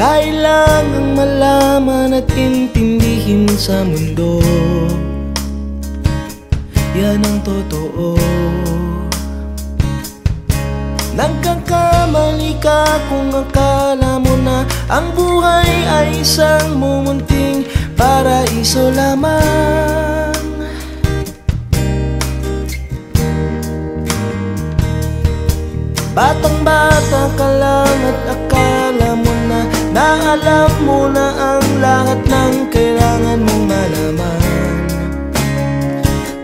Kailangang malaman at intindihin sa mundo. Yan ang totoo. Nagkakamali ka kung akala mo na Ang buhay ay isang mumunting paraiso lamang. Bata Naalam mo na ang lahat ng kailangan mong malaman.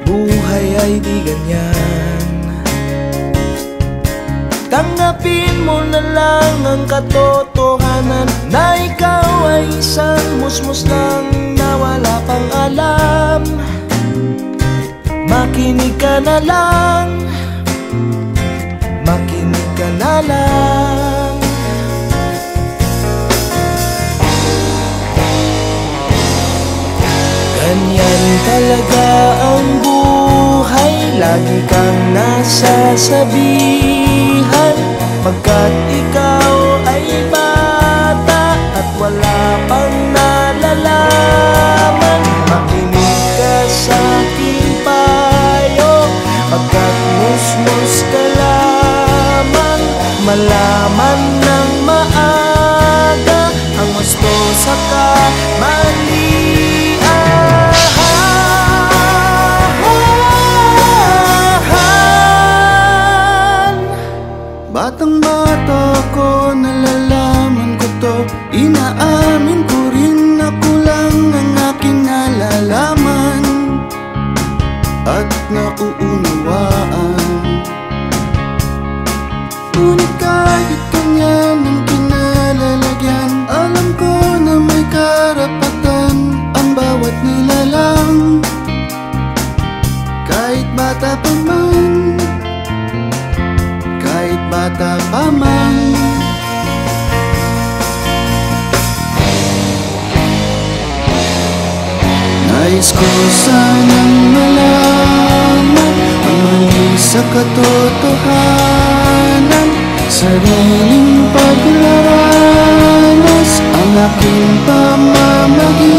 Buhay ay di ganyan. Tanggapin mo na lang ang katotohanan Na ikaw ay isang musmus lang na wala pang alam. Makinig ka na lang. Makinig ka na lang talaga ang buhay Lagi kang nasasabihan. Pagkat ikaw Batang bata ko, nalalaman ko to. Inaamin ko rin ako lang ang aking nalalaman. At nauunawaan. Ngunit kahit ganyan ang kinalalagyan Alam ko na may karapatan ang bawat nilalang. Kahit bata pa man bata pa man. Nais ko sanang malaman Ang mali sa katotohanan. Sariling paglaranas Ang aking pamamagitan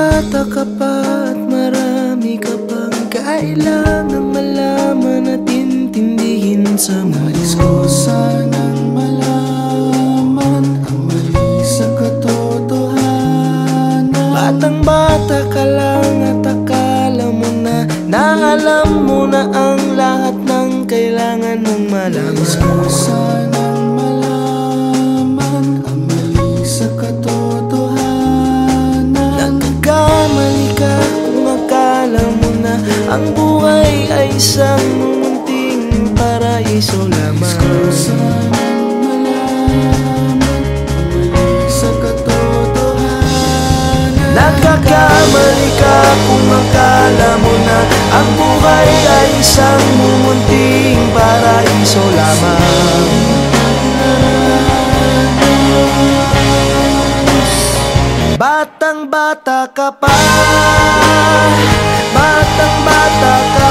bata ka pa at marami ka pang kailangan malaman at intindihin sa Nais ko. Sanang malaman ang mali sa katotohanan. Batang bata ka lang at akala mo na Naalam mo na ang lahat ng kailangan mong malaman. Ko sanang Ang buhay ay isang munting paraiso lamang. Nais ko sanang malaman sa katotohanan Nagkakamali ka kung akala mo na Ang buhay ay isang mumunting paraiso lamang Batang bata ka pa. Batang bata ka